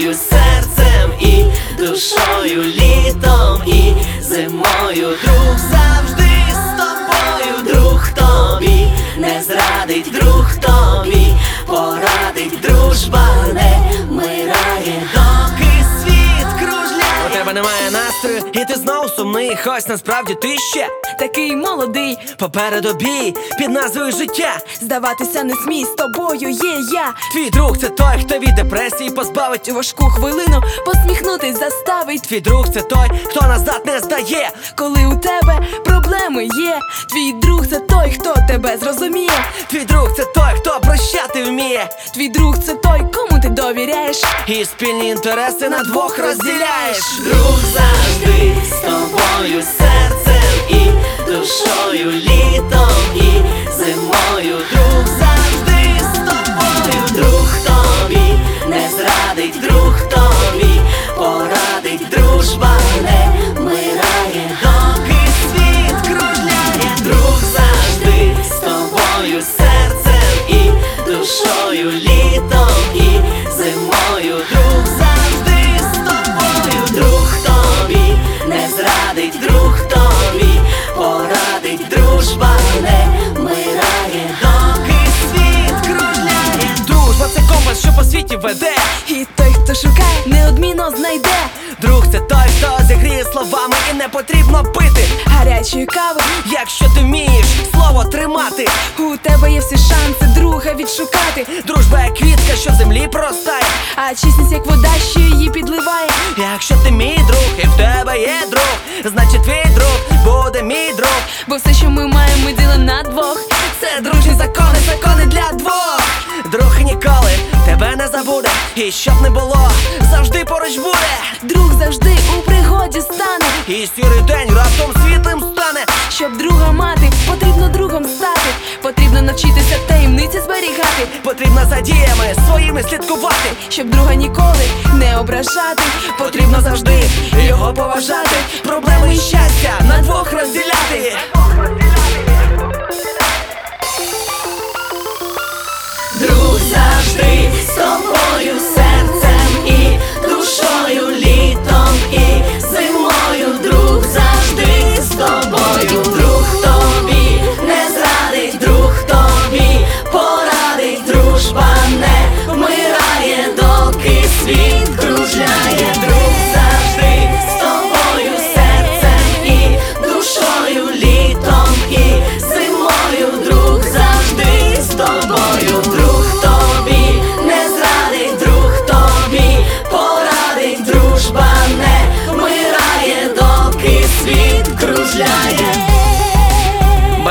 тобою серцем і душою, літом і зимою. Друг завжди з тобою, друг тобі не зрадить, друг тобі порадить, дружба не вмирає, доки світ кружляє. У тебе немає настрою, і ти знов сумний. Хоч насправді ти ще Такий молодий, попереду бій під назвою життя. здаватися не смій, з тобою є я. Твій друг це той, хто від депресії позбавить У важку хвилину посміхнутись заставить. Твій друг це той, хто назад не здає. Коли у тебе проблеми є, твій друг це той, хто тебе зрозуміє. Твій друг це той, хто прощати вміє. Твій друг це той, кому ти довіряєш. І спільні інтереси на двох розділяєш. Друг завжди з тобою серцем і душою, літом веде. І той, хто шукає, неодмінно знайде Друг це той, хто зігріє словами і не потрібно пити. гарячої кави. Якщо ти вмієш слово тримати, У тебе є всі шанси друга відшукати. дружба як квітка, що в землі простає. А чесність, як вода, що її підливає. Якщо ти мій друг, і в тебе є друг, значить твій друг буде мій друг. Бо все, що ми маємо, ми ділимо на двох. Це дружні закони, закони для двох. Не. І щоб не було, завжди поруч буде. Друг завжди у пригоді стане. І сірий день раптом світлим стане. Щоб друга мати, потрібно другом стати. Потрібно навчитися таємниці зберігати. Потрібно за діями своїми слідкувати. Щоб друга ніколи не ображати. Потрібно завжди його поважати. Проблеми і щастя на двох розділяти.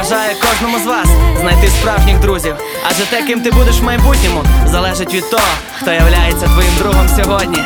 Бажаю кожному з вас знайти справжніх друзів. Адже те, ким ти будеш в майбутньому, залежить від того, хто являється твоїм другом сьогодні.